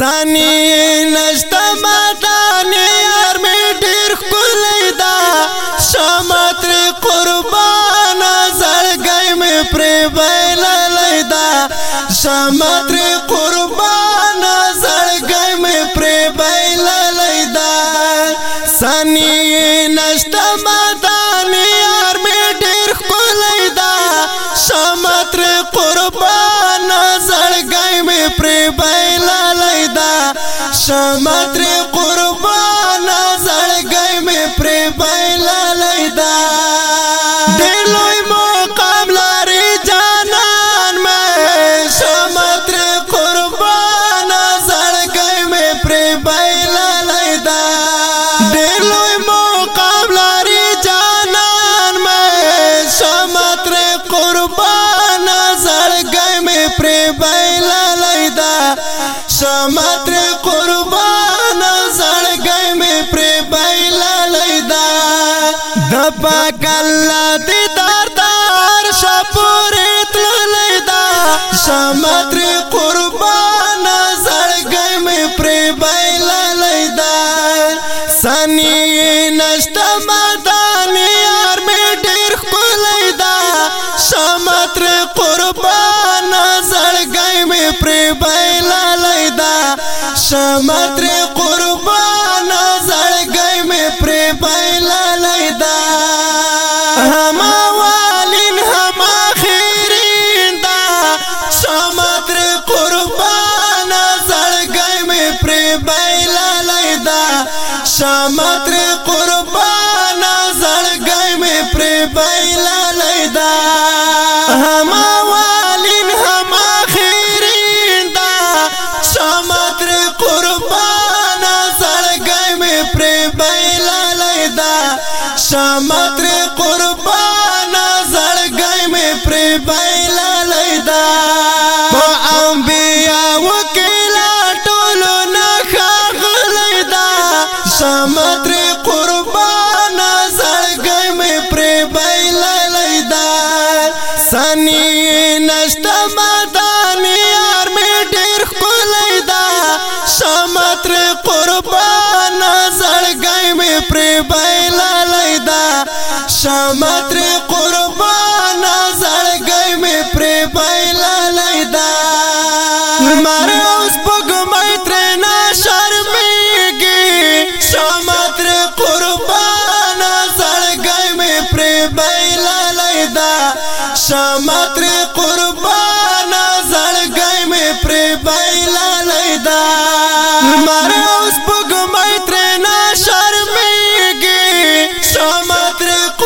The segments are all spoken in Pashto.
سانی نشتا ماتانی ارمی ڈیر کلی دا شمتر قربان زرگئی میں پری بیل لی دا شمتر قربان زرگئی میں پری بیل لی دا سانی نشتا ماتانی summer سمتری قربان زړګي مې پری بایل لیدا سني نشته مدان یار مې ډیر خولای دا سمتری قربان زړګي مې پری بایل لیدا سمت شامت ری قربانا زړګي می پری بایلا لیدا هما والین هما خیرین دا شامت ری قربانا زړګي می پری بایلا لیدا شامت ری قربانا زما تر قربان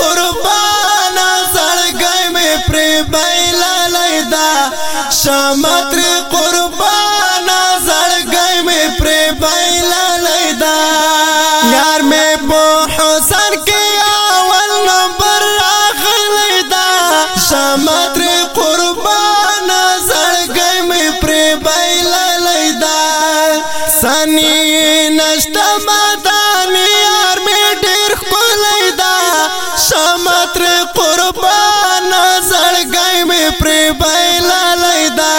قربانا سړګې مې پری بیل لیدا شمتر تر قربان زړګای می پری بایلا لیدا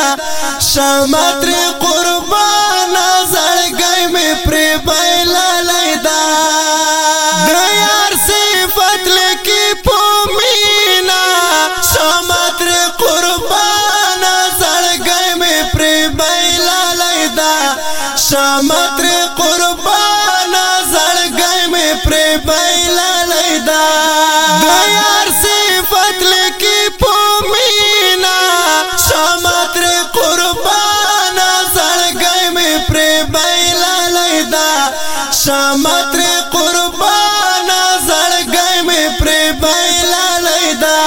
شمع تر قربان زړګای می پری بایلا لیدا د یار صفات لکی پومینا شمع تر قربان زړګای می پری بایلا لیدا شمع تر قربان زړګای می پری بایلا لیدا شمتر قربانا زړګي مې پرې بایلا لیدا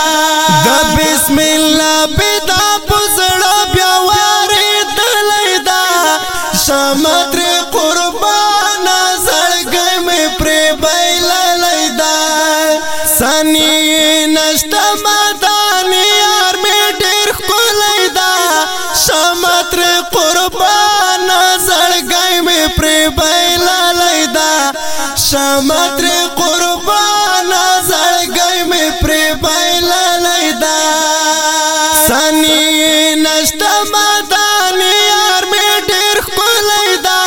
د بسم الله بدا پزړه بیا وارد لیدا شمتر قربانا زړګي مې پرې بایلا لیدا سني شمتر قربان زړګي مې پری بایل لیدا سني نشته مدان یار مې ډېر کولیدا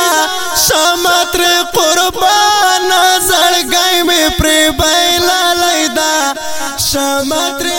شمتر قربان زړګي مې پری بایل لیدا شمتر